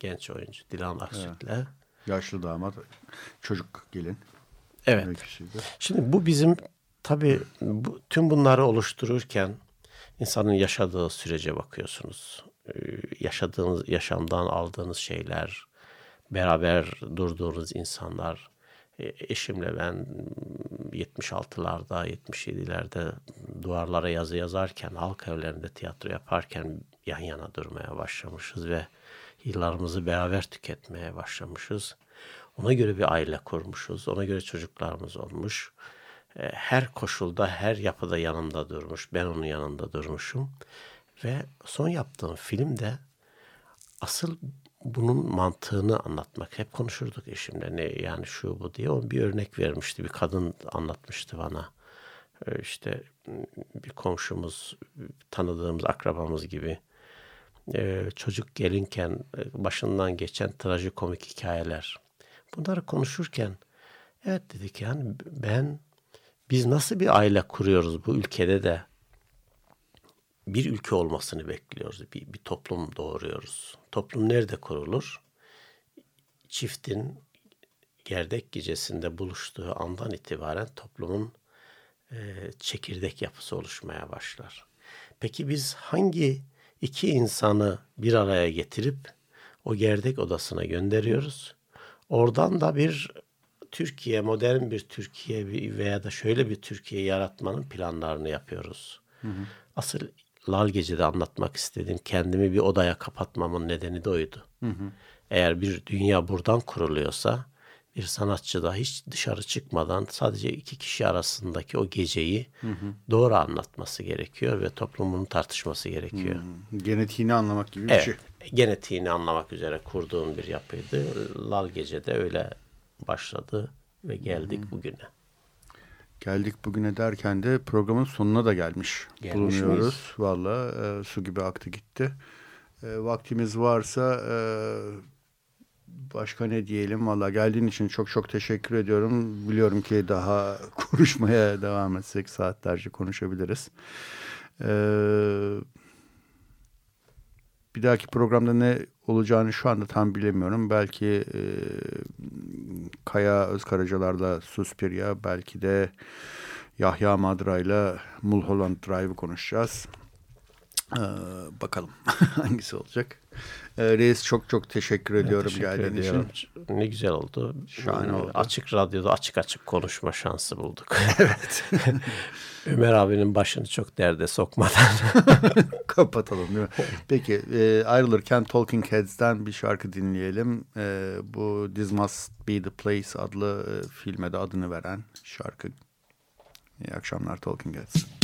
genç oyuncu Dilan Aksüt'le. Evet. Yaşlı damat, çocuk gelin. Evet. Şimdi bu bizim tabii bu, tüm bunları oluştururken insanın yaşadığı sürece bakıyorsunuz. Ee, yaşadığınız yaşamdan aldığınız şeyler, beraber durduğunuz insanlar. E, eşimle ben 76'larda, 77'lerde duvarlara yazı yazarken, halk evlerinde tiyatro yaparken yan yana durmaya başlamışız ve yıllarımızı beraber tüketmeye başlamışız. Ona göre bir aile kurmuşuz. Ona göre çocuklarımız olmuş. E, her koşulda, her yapıda yanında durmuş. Ben onun yanında durmuşum. Ve son yaptığım filmde asıl bunun mantığını anlatmak. Hep konuşurduk eşimle ne yani şu bu diye. O bir örnek vermişti. Bir kadın anlatmıştı bana. E, işte bir komşumuz, tanıdığımız akrabamız gibi e, çocuk gelinken başından geçen trajikomik hikayeler. Bunları konuşurken evet dedik yani ben biz nasıl bir aile kuruyoruz bu ülkede de bir ülke olmasını bekliyoruz. Bir, bir toplum doğuruyoruz. Toplum nerede kurulur? Çiftin gerdek gecesinde buluştuğu andan itibaren toplumun e, çekirdek yapısı oluşmaya başlar. Peki biz hangi iki insanı bir araya getirip o gerdek odasına gönderiyoruz? Oradan da bir Türkiye, modern bir Türkiye veya da şöyle bir Türkiye yaratmanın planlarını yapıyoruz. Hı hı. Asıl Lal Gece'de anlatmak istediğim kendimi bir odaya kapatmamın nedeni de oydu. Hı hı. Eğer bir dünya buradan kuruluyorsa bir sanatçı da hiç dışarı çıkmadan sadece iki kişi arasındaki o geceyi hı hı. doğru anlatması gerekiyor ve toplumun tartışması gerekiyor. Hı. Genetiğini anlamak gibi evet, bir şey. Genetiğini anlamak üzere kurduğum bir yapıydı. Lal Gece'de öyle başladı ve geldik bugüne. Geldik bugüne derken de programın sonuna da gelmiş, gelmiş bulunuyoruz. Valla e, su gibi aktı gitti. E, vaktimiz varsa e, başka ne diyelim valla geldiğin için çok çok teşekkür ediyorum. Biliyorum ki daha konuşmaya devam etsek saatlerce konuşabiliriz. Ee, bir dahaki programda ne olacağını şu anda tam bilemiyorum. Belki e, Kaya Özkaracalar'la Suspiria, belki de Yahya Madra'yla Mulholland Drive'ı konuşacağız. Ee, bakalım hangisi olacak. Ee, Reis çok çok teşekkür ediyorum teşekkür geldiğin ediyorum. için. Ne güzel oldu. Şahane oldu. Açık radyoda açık açık konuşma şansı bulduk. evet. Ömer abinin başını çok derde sokmadan. Kapatalım değil mi? Peki e, ayrılırken Talking Heads'ten bir şarkı dinleyelim. E, bu This Must Be The Place adlı e, filme de adını veren şarkı. İyi akşamlar Talking Heads.